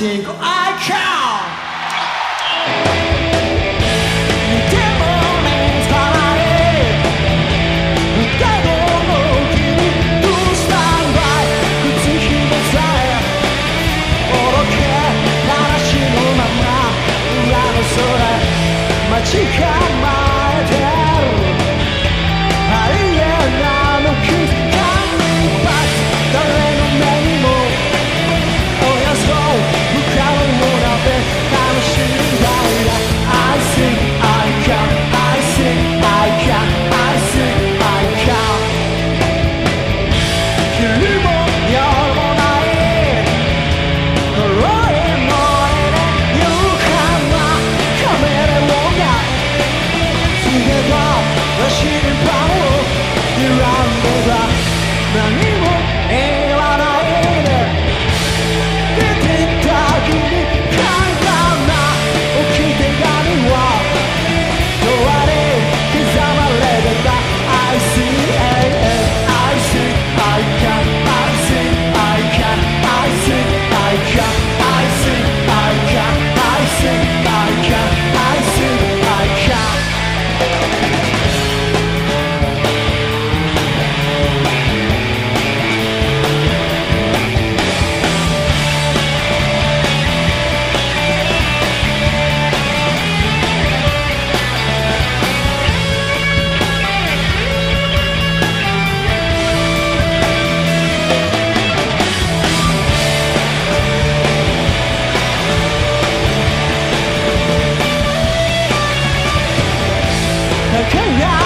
think I can Okay, yeah.